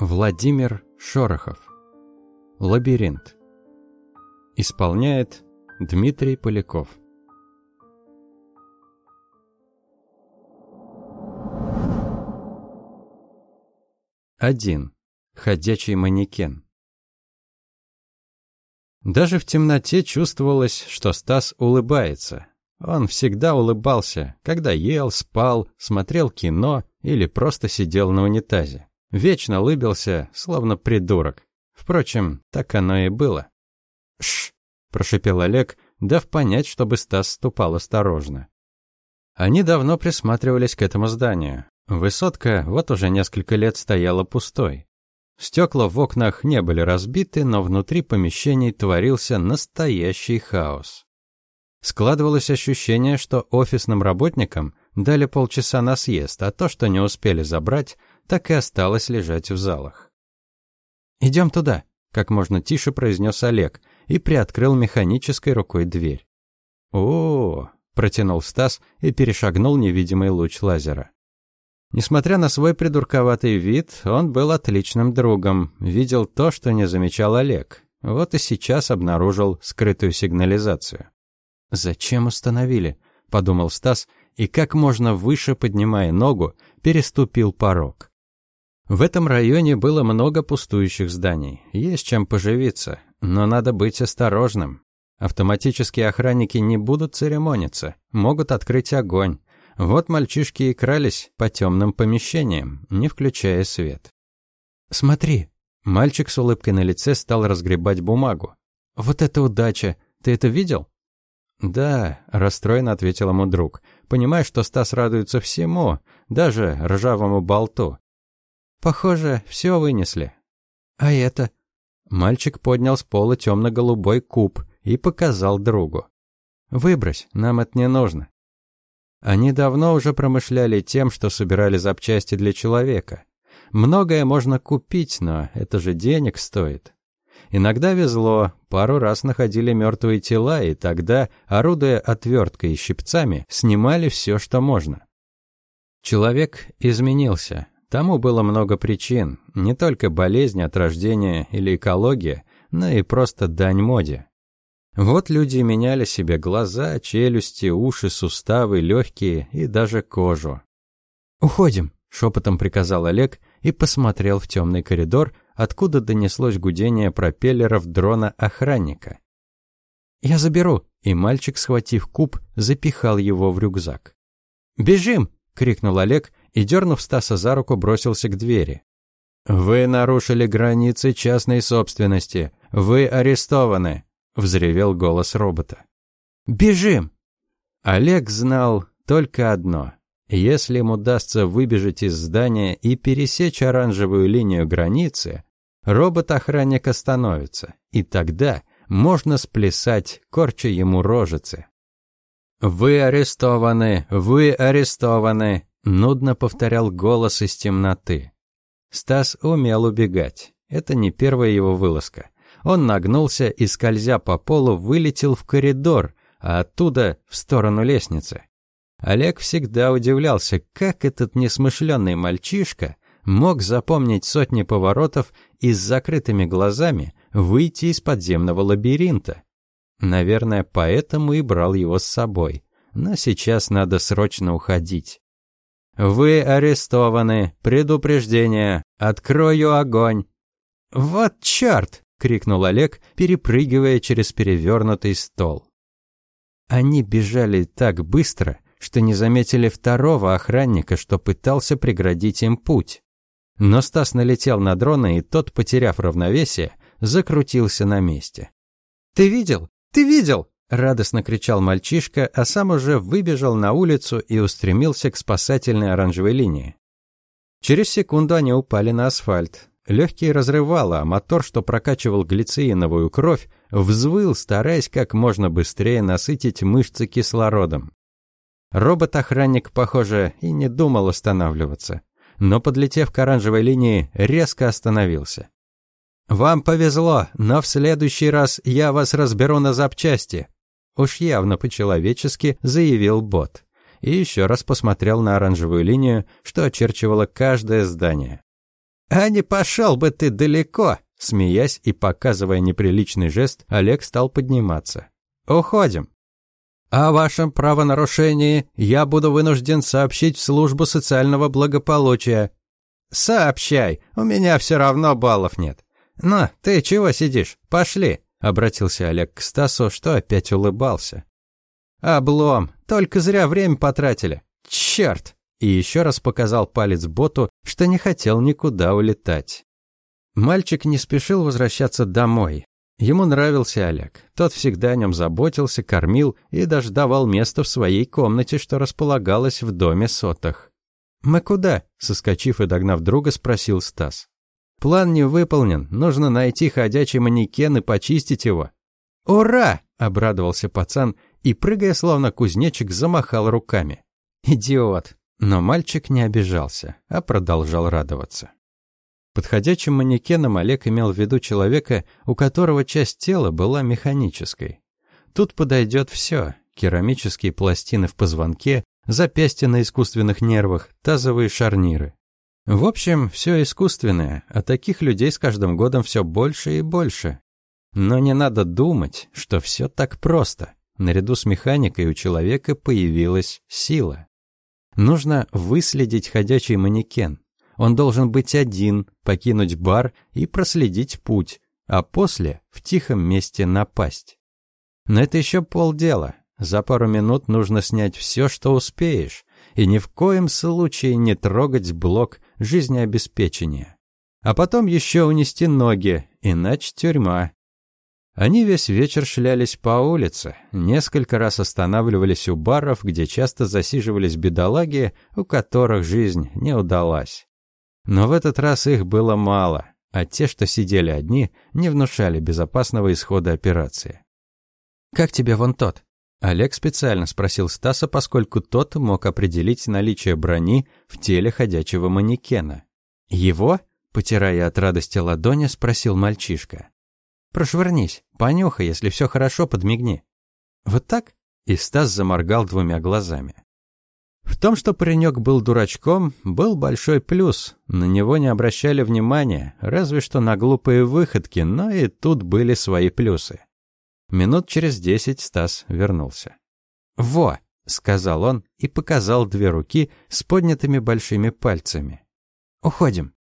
Владимир Шорохов. Лабиринт. Исполняет Дмитрий Поляков. Один. Ходячий манекен. Даже в темноте чувствовалось, что Стас улыбается. Он всегда улыбался, когда ел, спал, смотрел кино или просто сидел на унитазе. Вечно улыбился, словно придурок. Впрочем, так оно и было. «Шш!» – прошипел Олег, дав понять, чтобы Стас ступал осторожно. Они давно присматривались к этому зданию. Высотка вот уже несколько лет стояла пустой. Стекла в окнах не были разбиты, но внутри помещений творился настоящий хаос. Складывалось ощущение, что офисным работникам дали полчаса на съезд, а то, что не успели забрать, так и осталось лежать в залах. «Идем туда», — как можно тише произнес Олег и приоткрыл механической рукой дверь. -о, -о протянул Стас и перешагнул невидимый луч лазера. Несмотря на свой придурковатый вид, он был отличным другом, видел то, что не замечал Олег. Вот и сейчас обнаружил скрытую сигнализацию. «Зачем установили?» – подумал Стас, и как можно выше, поднимая ногу, переступил порог. В этом районе было много пустующих зданий. Есть чем поживиться, но надо быть осторожным. Автоматические охранники не будут церемониться, могут открыть огонь. Вот мальчишки и крались по темным помещениям, не включая свет. «Смотри!» Мальчик с улыбкой на лице стал разгребать бумагу. «Вот это удача! Ты это видел?» «Да», – расстроенно ответил ему друг, понимая, что Стас радуется всему, даже ржавому болту. Похоже, все вынесли. А это? Мальчик поднял с пола темно-голубой куб и показал другу. Выбрось, нам это не нужно. Они давно уже промышляли тем, что собирали запчасти для человека. Многое можно купить, но это же денег стоит. Иногда везло, пару раз находили мертвые тела, и тогда, орудуя отверткой и щипцами, снимали все, что можно. Человек изменился, Тому было много причин, не только болезнь от рождения или экология, но и просто дань моде. Вот люди меняли себе глаза, челюсти, уши, суставы, легкие и даже кожу. «Уходим», — шепотом приказал Олег и посмотрел в темный коридор, откуда донеслось гудение пропеллеров дрона охранника. «Я заберу», и мальчик, схватив куб, запихал его в рюкзак. «Бежим!» — крикнул Олег и, дернув Стаса за руку, бросился к двери. «Вы нарушили границы частной собственности. Вы арестованы!» — взревел голос робота. «Бежим!» Олег знал только одно. Если им удастся выбежать из здания и пересечь оранжевую линию границы, робот-охранник остановится, и тогда можно сплясать, корча ему рожицы. «Вы арестованы! Вы арестованы!» Нудно повторял голос из темноты. Стас умел убегать. Это не первая его вылазка. Он нагнулся и, скользя по полу, вылетел в коридор, а оттуда в сторону лестницы. Олег всегда удивлялся, как этот несмышленный мальчишка мог запомнить сотни поворотов и с закрытыми глазами выйти из подземного лабиринта. Наверное, поэтому и брал его с собой. Но сейчас надо срочно уходить. «Вы арестованы. Предупреждение. Открою огонь». «Вот черт!» — крикнул Олег, перепрыгивая через перевернутый стол. Они бежали так быстро, что не заметили второго охранника, что пытался преградить им путь. Но Стас налетел на дрона, и тот, потеряв равновесие, закрутился на месте. «Ты видел? Ты видел?» Радостно кричал мальчишка, а сам уже выбежал на улицу и устремился к спасательной оранжевой линии. Через секунду они упали на асфальт. Легкие разрывало, а мотор, что прокачивал глицеиновую кровь, взвыл, стараясь как можно быстрее насытить мышцы кислородом. Робот-охранник, похоже, и не думал останавливаться, но, подлетев к оранжевой линии, резко остановился. «Вам повезло, но в следующий раз я вас разберу на запчасти», Уж явно по-человечески заявил бот. И еще раз посмотрел на оранжевую линию, что очерчивало каждое здание. «А не пошел бы ты далеко!» Смеясь и показывая неприличный жест, Олег стал подниматься. «Уходим!» О вашем правонарушении я буду вынужден сообщить в службу социального благополучия. Сообщай, у меня все равно баллов нет. Ну, ты чего сидишь? Пошли, обратился Олег к Стасу, что опять улыбался. Облом, только зря время потратили. Черт! И еще раз показал палец боту, что не хотел никуда улетать. Мальчик не спешил возвращаться домой. Ему нравился Олег. Тот всегда о нем заботился, кормил и даже давал место в своей комнате, что располагалось в доме сотах. «Мы куда?» — соскочив и догнав друга, спросил Стас. «План не выполнен. Нужно найти ходячий манекен и почистить его». «Ура!» — обрадовался пацан и, прыгая словно кузнечик, замахал руками. «Идиот!» Но мальчик не обижался, а продолжал радоваться. Подходящим манекеном Олег имел в виду человека, у которого часть тела была механической. Тут подойдет все: керамические пластины в позвонке, запястья на искусственных нервах, тазовые шарниры. В общем, все искусственное, а таких людей с каждым годом все больше и больше. Но не надо думать, что все так просто. Наряду с механикой у человека появилась сила. Нужно выследить ходячий манекен, он должен быть один, покинуть бар и проследить путь, а после в тихом месте напасть. Но это еще полдела. За пару минут нужно снять все, что успеешь, и ни в коем случае не трогать блок жизнеобеспечения. А потом еще унести ноги, иначе тюрьма. Они весь вечер шлялись по улице, несколько раз останавливались у баров, где часто засиживались бедолаги, у которых жизнь не удалась. Но в этот раз их было мало, а те, что сидели одни, не внушали безопасного исхода операции. «Как тебе вон тот?» Олег специально спросил Стаса, поскольку тот мог определить наличие брони в теле ходячего манекена. «Его?» — потирая от радости ладони, спросил мальчишка. «Прошвырнись, понюхай, если все хорошо, подмигни». «Вот так?» И Стас заморгал двумя глазами. В том, что паренек был дурачком, был большой плюс. На него не обращали внимания, разве что на глупые выходки, но и тут были свои плюсы. Минут через десять Стас вернулся. «Во!» — сказал он и показал две руки с поднятыми большими пальцами. «Уходим».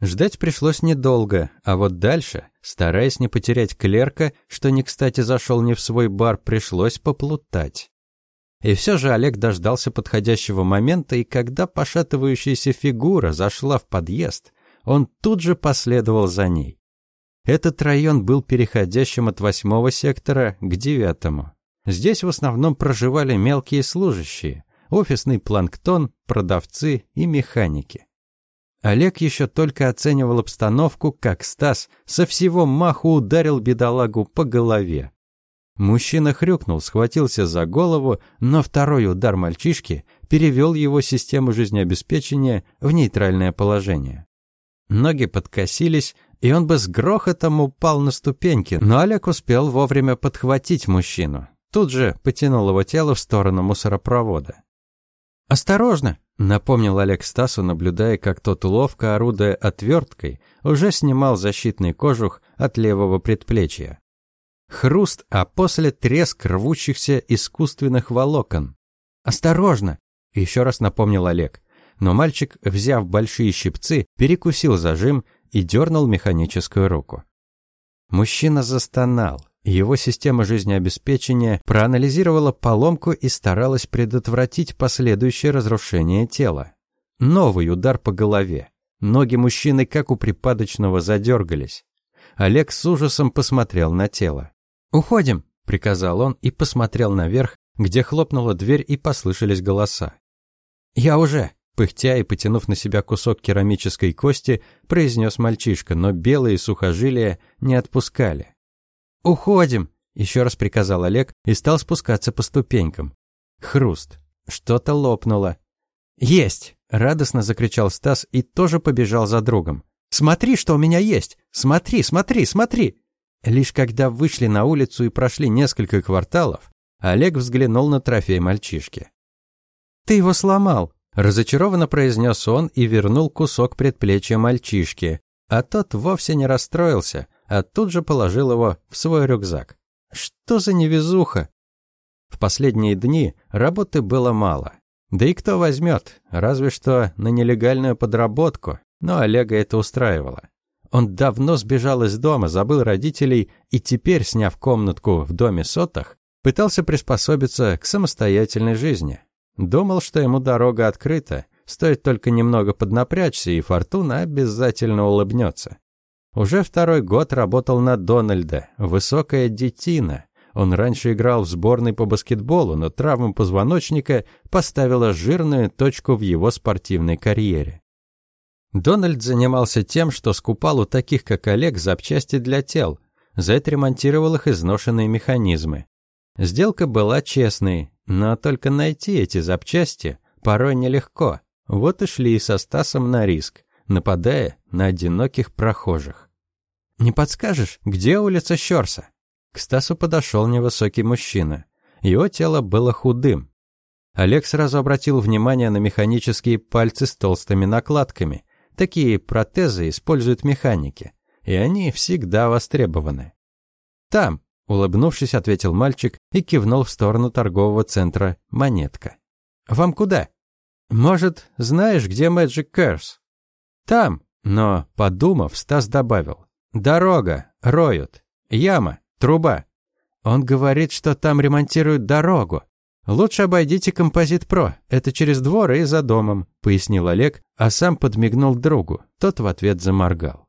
Ждать пришлось недолго, а вот дальше, стараясь не потерять клерка, что не кстати зашел не в свой бар, пришлось поплутать. И все же Олег дождался подходящего момента, и когда пошатывающаяся фигура зашла в подъезд, он тут же последовал за ней. Этот район был переходящим от восьмого сектора к девятому. Здесь в основном проживали мелкие служащие, офисный планктон, продавцы и механики. Олег еще только оценивал обстановку, как Стас со всего маху ударил бедолагу по голове. Мужчина хрюкнул, схватился за голову, но второй удар мальчишки перевел его систему жизнеобеспечения в нейтральное положение. Ноги подкосились, и он бы с грохотом упал на ступеньки, но Олег успел вовремя подхватить мужчину. Тут же потянул его тело в сторону мусоропровода. «Осторожно!» — напомнил Олег Стасу, наблюдая, как тот ловко, орудуя отверткой, уже снимал защитный кожух от левого предплечья. Хруст, а после треск рвущихся искусственных волокон. «Осторожно!» — еще раз напомнил Олег. Но мальчик, взяв большие щипцы, перекусил зажим и дернул механическую руку. Мужчина застонал. Его система жизнеобеспечения проанализировала поломку и старалась предотвратить последующее разрушение тела. Новый удар по голове. Ноги мужчины, как у припадочного, задергались. Олег с ужасом посмотрел на тело. «Уходим!» — приказал он и посмотрел наверх, где хлопнула дверь и послышались голоса. «Я уже!» — пыхтя и потянув на себя кусок керамической кости, произнес мальчишка, но белые сухожилия не отпускали. «Уходим!» — еще раз приказал Олег и стал спускаться по ступенькам. Хруст. Что-то лопнуло. «Есть!» — радостно закричал Стас и тоже побежал за другом. «Смотри, что у меня есть! Смотри, смотри, смотри!» Лишь когда вышли на улицу и прошли несколько кварталов, Олег взглянул на трофей мальчишки. «Ты его сломал!» Разочарованно произнес он и вернул кусок предплечья мальчишки, а тот вовсе не расстроился, а тут же положил его в свой рюкзак. Что за невезуха? В последние дни работы было мало. Да и кто возьмет, разве что на нелегальную подработку, но Олега это устраивало. Он давно сбежал из дома, забыл родителей и теперь, сняв комнатку в доме сотах, пытался приспособиться к самостоятельной жизни. Думал, что ему дорога открыта, стоит только немного поднапрячься, и фортуна обязательно улыбнется. Уже второй год работал на Дональда, высокая детина. Он раньше играл в сборной по баскетболу, но травма позвоночника поставила жирную точку в его спортивной карьере. Дональд занимался тем, что скупал у таких, как Олег, запчасти для тел, за это ремонтировал их изношенные механизмы. Сделка была честной, но только найти эти запчасти порой нелегко. Вот и шли со Стасом на риск, нападая на одиноких прохожих. «Не подскажешь, где улица Щерса?» К Стасу подошел невысокий мужчина. Его тело было худым. Олег сразу обратил внимание на механические пальцы с толстыми накладками. Такие протезы используют механики, и они всегда востребованы. «Там», — улыбнувшись, ответил мальчик и кивнул в сторону торгового центра «Монетка». «Вам куда?» «Может, знаешь, где Magic Curse?» «Там», но, подумав, Стас добавил. Дорога, роют. Яма, труба. Он говорит, что там ремонтируют дорогу. Лучше обойдите Композит Про. Это через двор и за домом, пояснил Олег, а сам подмигнул другу. Тот в ответ заморгал.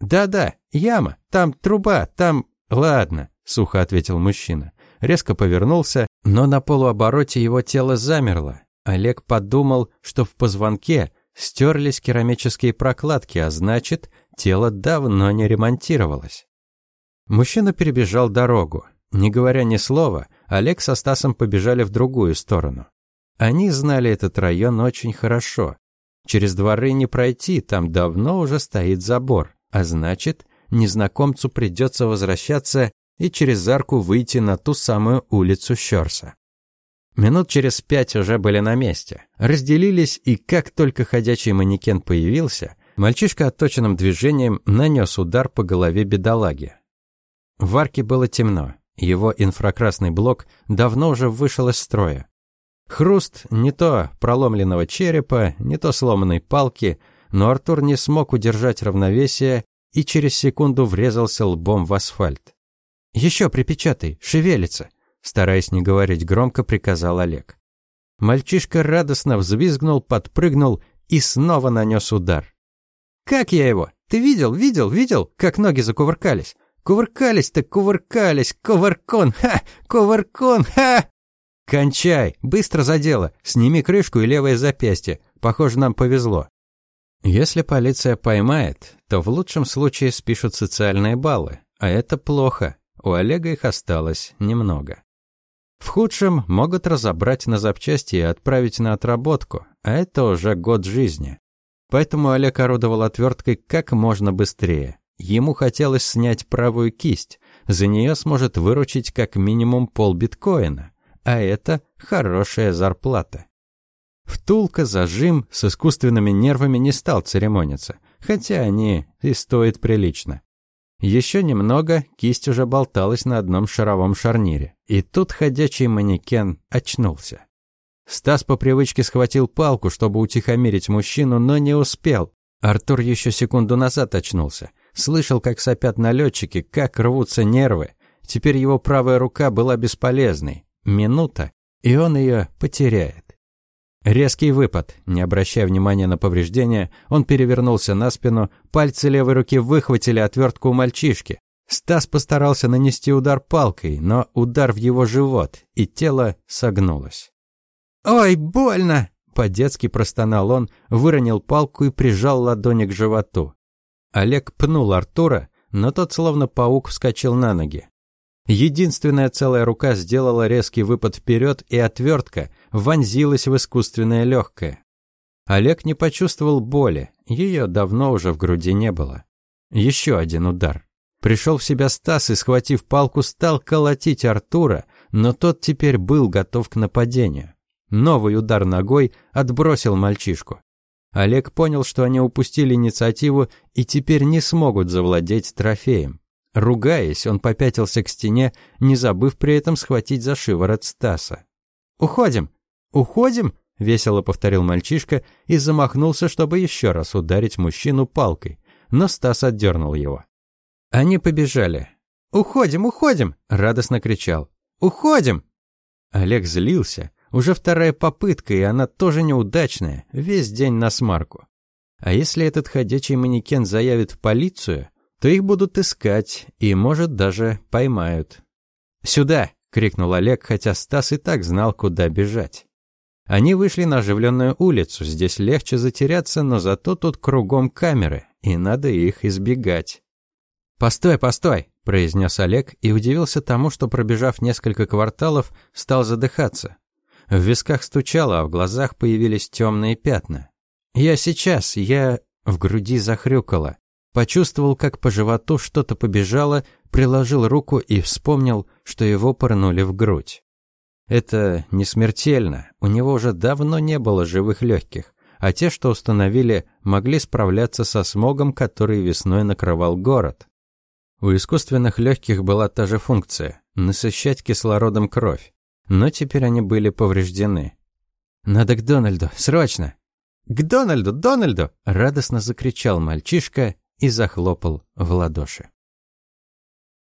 Да-да, яма, там труба, там... Ладно, сухо ответил мужчина. Резко повернулся, но на полуобороте его тело замерло. Олег подумал, что в позвонке стерлись керамические прокладки, а значит, Тело давно не ремонтировалось. Мужчина перебежал дорогу. Не говоря ни слова, Олег со Стасом побежали в другую сторону. Они знали этот район очень хорошо. Через дворы не пройти, там давно уже стоит забор, а значит, незнакомцу придется возвращаться и через арку выйти на ту самую улицу Щерса. Минут через пять уже были на месте. Разделились, и как только ходячий манекен появился, Мальчишка отточенным движением нанес удар по голове бедолаги. В арке было темно. Его инфракрасный блок давно уже вышел из строя. Хруст не то проломленного черепа, не то сломанной палки, но Артур не смог удержать равновесие и через секунду врезался лбом в асфальт. «Еще припечатай, шевелится!» Стараясь не говорить громко, приказал Олег. Мальчишка радостно взвизгнул, подпрыгнул и снова нанес удар. Как я его? Ты видел, видел, видел, как ноги закувыркались? Кувыркались-то кувыркались, кувыркон, ха, кувыркон, ха! Кончай, быстро задело, сними крышку и левое запястье. Похоже, нам повезло. Если полиция поймает, то в лучшем случае спишут социальные баллы, а это плохо. У Олега их осталось немного. В худшем могут разобрать на запчасти и отправить на отработку, а это уже год жизни. Поэтому Олег орудовал отверткой как можно быстрее. Ему хотелось снять правую кисть. За нее сможет выручить как минимум пол биткоина. А это хорошая зарплата. Втулка, зажим с искусственными нервами не стал церемониться, хотя они и стоят прилично. Еще немного, кисть уже болталась на одном шаровом шарнире. И тут ходячий манекен очнулся. Стас по привычке схватил палку, чтобы утихомирить мужчину, но не успел. Артур еще секунду назад очнулся. Слышал, как сопят налетчики, как рвутся нервы. Теперь его правая рука была бесполезной. Минута, и он ее потеряет. Резкий выпад. Не обращая внимания на повреждения, он перевернулся на спину, пальцы левой руки выхватили отвертку у мальчишки. Стас постарался нанести удар палкой, но удар в его живот, и тело согнулось. «Ой, больно!» По-детски простонал он, выронил палку и прижал ладони к животу. Олег пнул Артура, но тот словно паук вскочил на ноги. Единственная целая рука сделала резкий выпад вперед, и отвертка вонзилась в искусственное легкое. Олег не почувствовал боли, ее давно уже в груди не было. Еще один удар. Пришел в себя Стас и, схватив палку, стал колотить Артура, но тот теперь был готов к нападению. Новый удар ногой отбросил мальчишку. Олег понял, что они упустили инициативу и теперь не смогут завладеть трофеем. Ругаясь, он попятился к стене, не забыв при этом схватить за шиворот Стаса. «Уходим! Уходим!» — весело повторил мальчишка и замахнулся, чтобы еще раз ударить мужчину палкой, но Стас отдернул его. Они побежали. «Уходим, уходим!» — радостно кричал. «Уходим!» Олег злился. Уже вторая попытка, и она тоже неудачная, весь день на смарку. А если этот ходячий манекен заявит в полицию, то их будут искать и, может, даже поймают. «Сюда!» — крикнул Олег, хотя Стас и так знал, куда бежать. Они вышли на оживленную улицу, здесь легче затеряться, но зато тут кругом камеры, и надо их избегать. «Постой, постой!» – произнес Олег и удивился тому, что, пробежав несколько кварталов, стал задыхаться. В висках стучало, а в глазах появились темные пятна. «Я сейчас, я...» В груди захрюкало. Почувствовал, как по животу что-то побежало, приложил руку и вспомнил, что его пырнули в грудь. Это не смертельно, у него уже давно не было живых легких, а те, что установили, могли справляться со смогом, который весной накрывал город. У искусственных легких была та же функция – насыщать кислородом кровь, но теперь они были повреждены. «Надо к Дональду, срочно!» «К Дональду, Дональду!» – радостно закричал мальчишка и захлопал в ладоши.